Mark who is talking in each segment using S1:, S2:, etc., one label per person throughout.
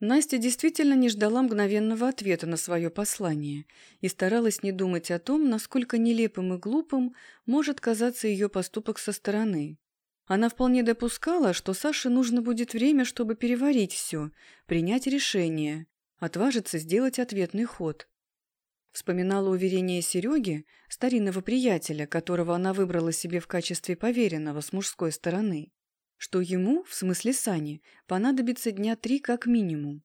S1: Настя действительно не ждала мгновенного ответа на свое послание и старалась не думать о том, насколько нелепым и глупым может казаться ее поступок со стороны. Она вполне допускала, что Саше нужно будет время, чтобы переварить все, принять решение, отважиться сделать ответный ход. Вспоминала уверение Сереги, старинного приятеля, которого она выбрала себе в качестве поверенного с мужской стороны что ему, в смысле Сани, понадобится дня три как минимум.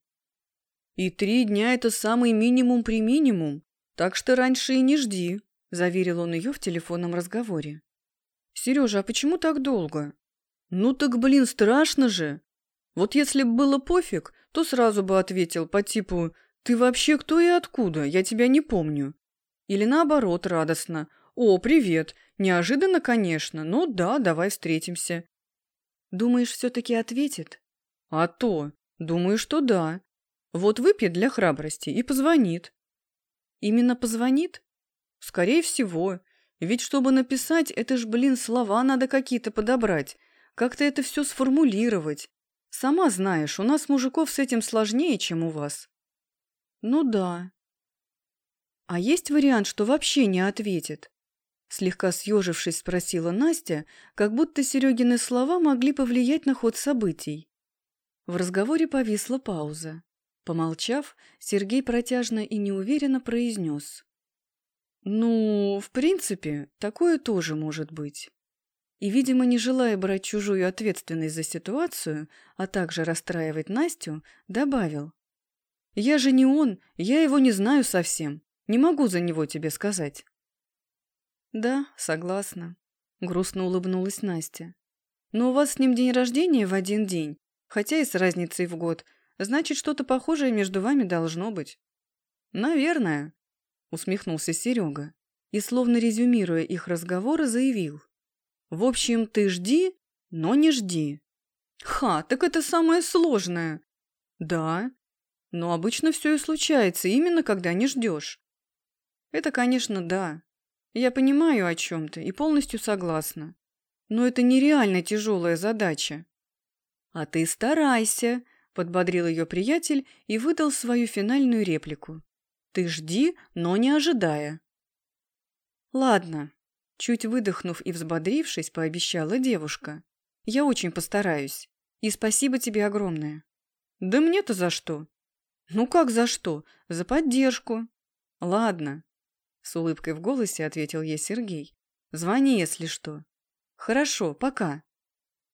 S1: «И три дня – это самый минимум при минимум, так что раньше и не жди», – заверил он ее в телефонном разговоре. «Сережа, а почему так долго?» «Ну так, блин, страшно же! Вот если бы было пофиг, то сразу бы ответил по типу «Ты вообще кто и откуда? Я тебя не помню». Или наоборот, радостно «О, привет! Неожиданно, конечно, но да, давай встретимся». Думаешь, все-таки ответит? А то. Думаю, что да. Вот выпьет для храбрости и позвонит. Именно позвонит? Скорее всего. Ведь чтобы написать, это ж, блин, слова надо какие-то подобрать. Как-то это все сформулировать. Сама знаешь, у нас мужиков с этим сложнее, чем у вас. Ну да. А есть вариант, что вообще не ответит? Слегка съежившись, спросила Настя, как будто Серегины слова могли повлиять на ход событий. В разговоре повисла пауза. Помолчав, Сергей протяжно и неуверенно произнес. «Ну, в принципе, такое тоже может быть». И, видимо, не желая брать чужую ответственность за ситуацию, а также расстраивать Настю, добавил. «Я же не он, я его не знаю совсем. Не могу за него тебе сказать». «Да, согласна», — грустно улыбнулась Настя. «Но у вас с ним день рождения в один день, хотя и с разницей в год. Значит, что-то похожее между вами должно быть». «Наверное», — усмехнулся Серега и, словно резюмируя их разговоры, заявил. «В общем, ты жди, но не жди». «Ха, так это самое сложное». «Да, но обычно все и случается именно, когда не ждешь». «Это, конечно, да», я понимаю о чем ты и полностью согласна. Но это нереально тяжелая задача. А ты старайся, подбодрил ее приятель и выдал свою финальную реплику. Ты жди, но не ожидая. Ладно, чуть выдохнув и взбодрившись, пообещала девушка. Я очень постараюсь. И спасибо тебе огромное. Да мне-то за что? Ну как за что? За поддержку. Ладно, с улыбкой в голосе ответил ей Сергей. «Звони, если что». «Хорошо, пока».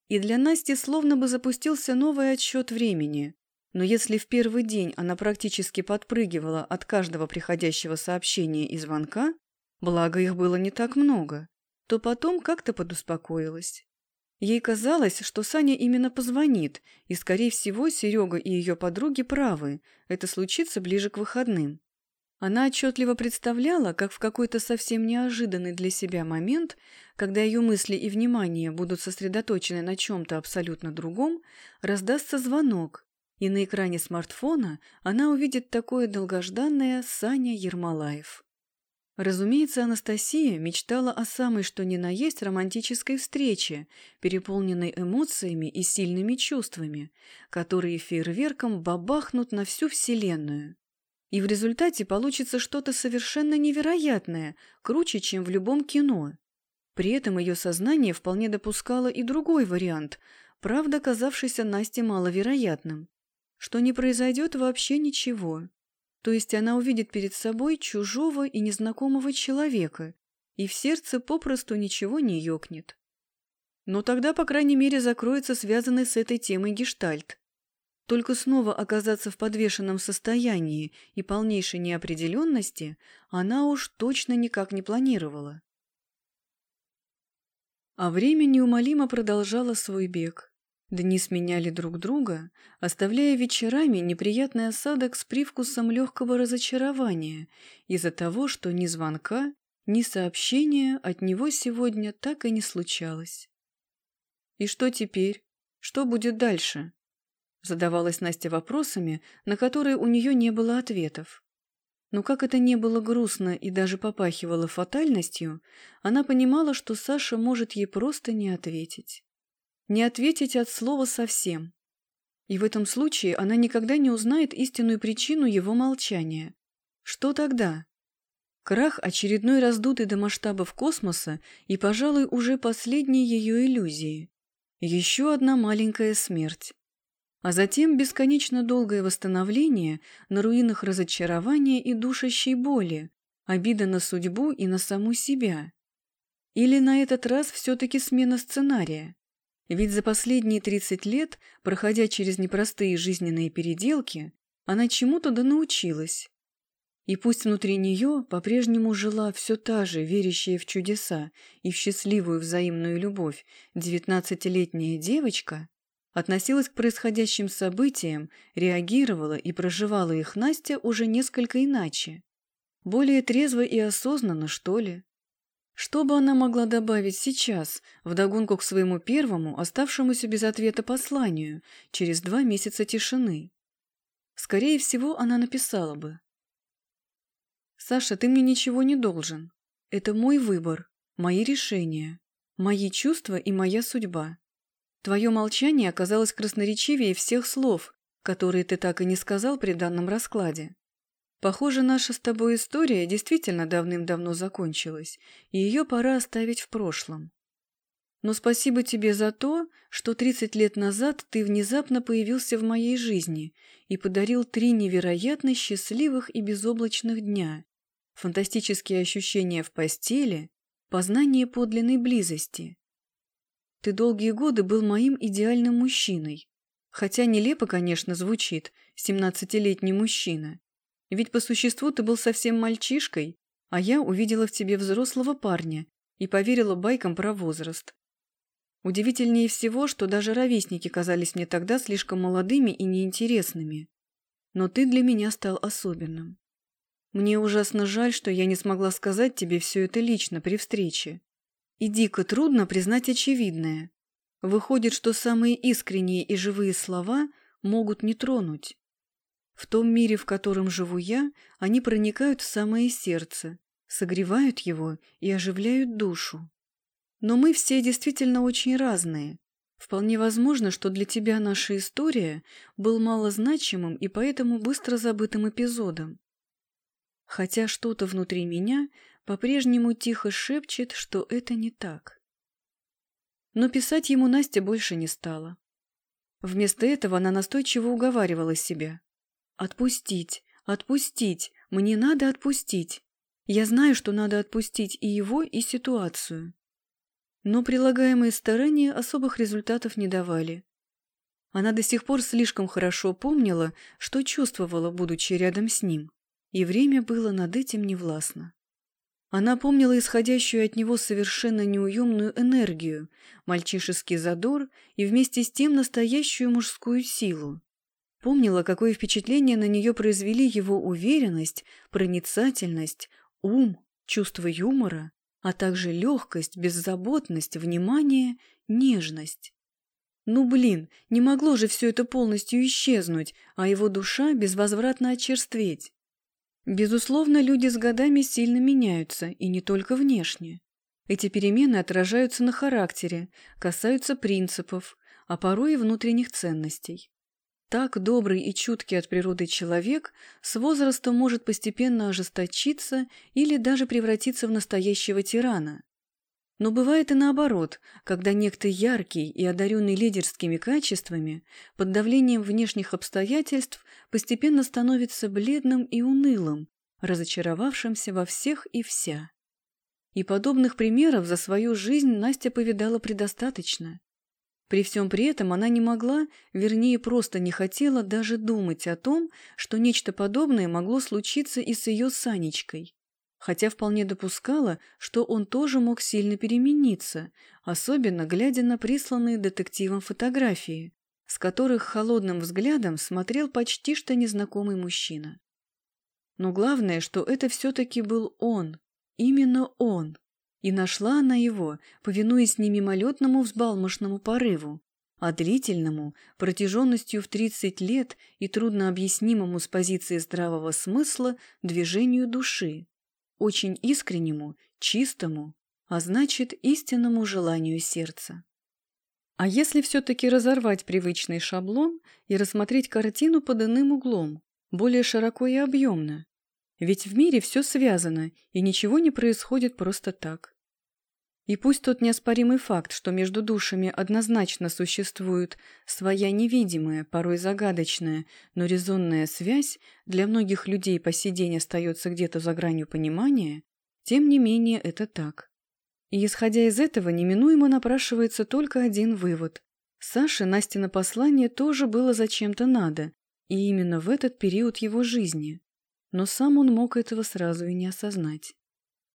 S1: И для Насти словно бы запустился новый отсчет времени. Но если в первый день она практически подпрыгивала от каждого приходящего сообщения и звонка, благо их было не так много, то потом как-то подуспокоилась. Ей казалось, что Саня именно позвонит, и, скорее всего, Серега и ее подруги правы, это случится ближе к выходным. Она отчетливо представляла, как в какой-то совсем неожиданный для себя момент, когда ее мысли и внимание будут сосредоточены на чем-то абсолютно другом, раздастся звонок, и на экране смартфона она увидит такое долгожданное Саня Ермолаев. Разумеется, Анастасия мечтала о самой что ни на есть романтической встрече, переполненной эмоциями и сильными чувствами, которые фейерверком бабахнут на всю Вселенную. И в результате получится что-то совершенно невероятное, круче, чем в любом кино. При этом ее сознание вполне допускало и другой вариант, правда, казавшийся Насте маловероятным, что не произойдет вообще ничего. То есть она увидит перед собой чужого и незнакомого человека, и в сердце попросту ничего не ёкнет. Но тогда, по крайней мере, закроется связанный с этой темой гештальт. Только снова оказаться в подвешенном состоянии и полнейшей неопределенности она уж точно никак не планировала. А время неумолимо продолжало свой бег. Дни сменяли друг друга, оставляя вечерами неприятный осадок с привкусом легкого разочарования из-за того, что ни звонка, ни сообщения от него сегодня так и не случалось. И что теперь? Что будет дальше? Задавалась Настя вопросами, на которые у нее не было ответов. Но как это не было грустно и даже попахивало фатальностью, она понимала, что Саша может ей просто не ответить. Не ответить от слова совсем. И в этом случае она никогда не узнает истинную причину его молчания. Что тогда? Крах очередной раздутый до масштабов космоса и, пожалуй, уже последней ее иллюзии. Еще одна маленькая смерть. А затем бесконечно долгое восстановление на руинах разочарования и душащей боли, обида на судьбу и на саму себя. Или на этот раз все-таки смена сценария? Ведь за последние 30 лет, проходя через непростые жизненные переделки, она чему-то да научилась. И пусть внутри нее по-прежнему жила все та же, верящая в чудеса и в счастливую взаимную любовь, девятнадцатилетняя девочка, относилась к происходящим событиям, реагировала и проживала их Настя уже несколько иначе. Более трезво и осознанно, что ли. Что бы она могла добавить сейчас, вдогонку к своему первому, оставшемуся без ответа посланию, через два месяца тишины? Скорее всего, она написала бы «Саша, ты мне ничего не должен. Это мой выбор, мои решения, мои чувства и моя судьба. Твое молчание оказалось красноречивее всех слов, которые ты так и не сказал при данном раскладе. Похоже, наша с тобой история действительно давным-давно закончилась, и ее пора оставить в прошлом. Но спасибо тебе за то, что 30 лет назад ты внезапно появился в моей жизни и подарил три невероятно счастливых и безоблачных дня, фантастические ощущения в постели, познание подлинной близости. Ты долгие годы был моим идеальным мужчиной. Хотя нелепо, конечно, звучит, семнадцатилетний мужчина. Ведь по существу ты был совсем мальчишкой, а я увидела в тебе взрослого парня и поверила байкам про возраст. Удивительнее всего, что даже ровесники казались мне тогда слишком молодыми и неинтересными. Но ты для меня стал особенным. Мне ужасно жаль, что я не смогла сказать тебе все это лично при встрече. И дико трудно признать очевидное. Выходит, что самые искренние и живые слова могут не тронуть. В том мире, в котором живу я, они проникают в самое сердце, согревают его и оживляют душу. Но мы все действительно очень разные. Вполне возможно, что для тебя наша история был малозначимым и поэтому быстро забытым эпизодом хотя что-то внутри меня по-прежнему тихо шепчет, что это не так. Но писать ему Настя больше не стала. Вместо этого она настойчиво уговаривала себя. «Отпустить, отпустить, мне надо отпустить. Я знаю, что надо отпустить и его, и ситуацию». Но прилагаемые старания особых результатов не давали. Она до сих пор слишком хорошо помнила, что чувствовала, будучи рядом с ним и время было над этим невластно. Она помнила исходящую от него совершенно неуемную энергию, мальчишеский задор и вместе с тем настоящую мужскую силу. Помнила, какое впечатление на нее произвели его уверенность, проницательность, ум, чувство юмора, а также легкость, беззаботность, внимание, нежность. Ну блин, не могло же все это полностью исчезнуть, а его душа безвозвратно очерстветь. Безусловно, люди с годами сильно меняются, и не только внешне. Эти перемены отражаются на характере, касаются принципов, а порой и внутренних ценностей. Так добрый и чуткий от природы человек с возрастом может постепенно ожесточиться или даже превратиться в настоящего тирана. Но бывает и наоборот, когда некто яркий и одаренный лидерскими качествами под давлением внешних обстоятельств постепенно становится бледным и унылым, разочаровавшимся во всех и вся. И подобных примеров за свою жизнь Настя повидала предостаточно. При всем при этом она не могла, вернее, просто не хотела даже думать о том, что нечто подобное могло случиться и с ее Санечкой хотя вполне допускала, что он тоже мог сильно перемениться, особенно глядя на присланные детективом фотографии, с которых холодным взглядом смотрел почти что незнакомый мужчина. Но главное, что это все-таки был он, именно он, и нашла она его, повинуясь не мимолетному взбалмошному порыву, а длительному, протяженностью в 30 лет и труднообъяснимому с позиции здравого смысла движению души очень искреннему, чистому, а значит, истинному желанию сердца. А если все-таки разорвать привычный шаблон и рассмотреть картину под иным углом, более широко и объемно? Ведь в мире все связано, и ничего не происходит просто так. И пусть тот неоспоримый факт, что между душами однозначно существует своя невидимая, порой загадочная, но резонная связь, для многих людей по сей день остается где-то за гранью понимания, тем не менее это так. И исходя из этого, неминуемо напрашивается только один вывод. Саше Настина послание тоже было зачем-то надо, и именно в этот период его жизни. Но сам он мог этого сразу и не осознать.